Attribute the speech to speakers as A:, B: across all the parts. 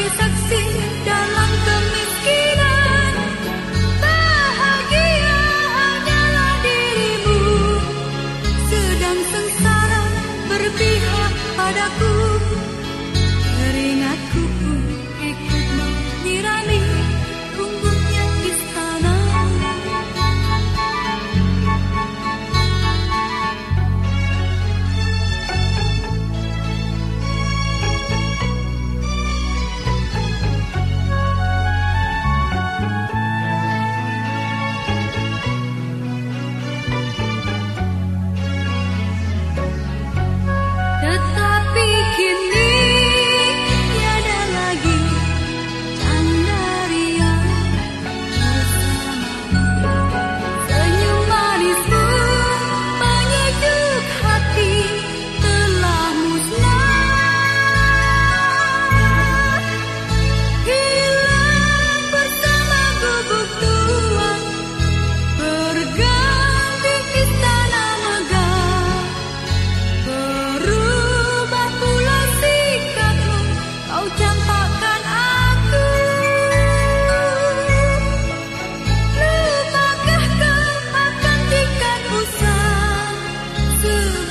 A: sebagai saksi dalam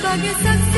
A: Sage, sage.